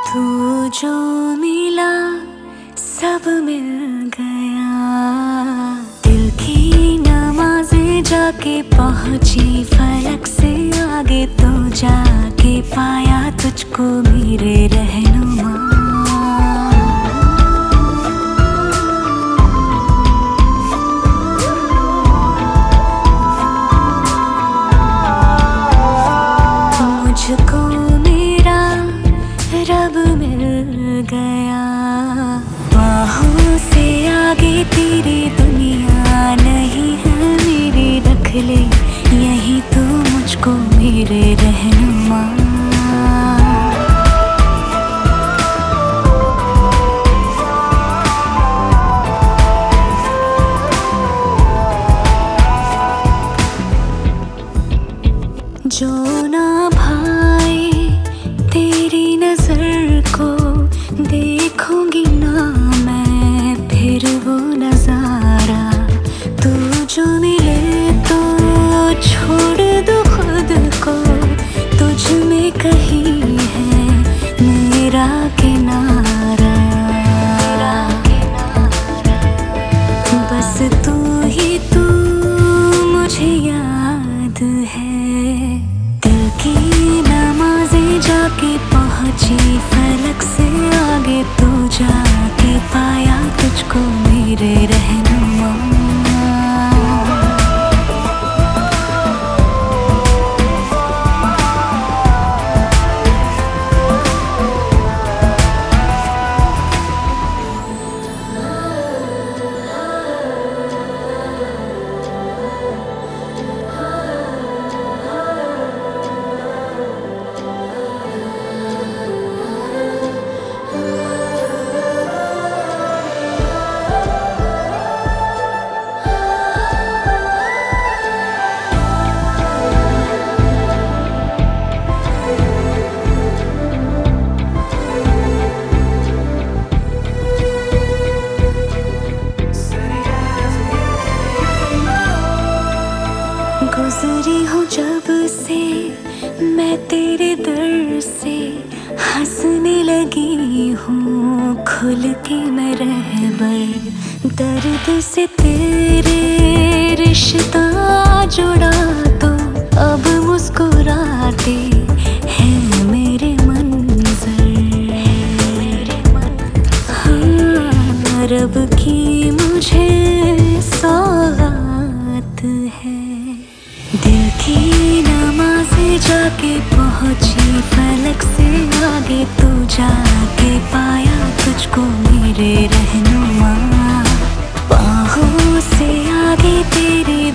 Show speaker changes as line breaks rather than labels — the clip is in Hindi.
तू जो मिला, सब मिल गया। दिल की नमाजें जाके पहुँची, फलक से आगे तो जाके पाया तुझको मेरे रहनुमा। मेरे रहनुमा। पहुँची फलक से आगे तू जाके पाया तुझको मेरे रहनुमा तेरे दर से हंसने लगी हूँ खुल के मैं रहबर। दर्द से तेरे रिश्ता जुड़ा तो अब मुस्कुराते हैं मेरे मंजर। हाँ, रब की मुझे सौगात है। दिल की नमाज़ें जाके पहुँची फलक से आगे तू जाके पाया तुझको मेरे रहनुमा। बाहों से आगे तेरी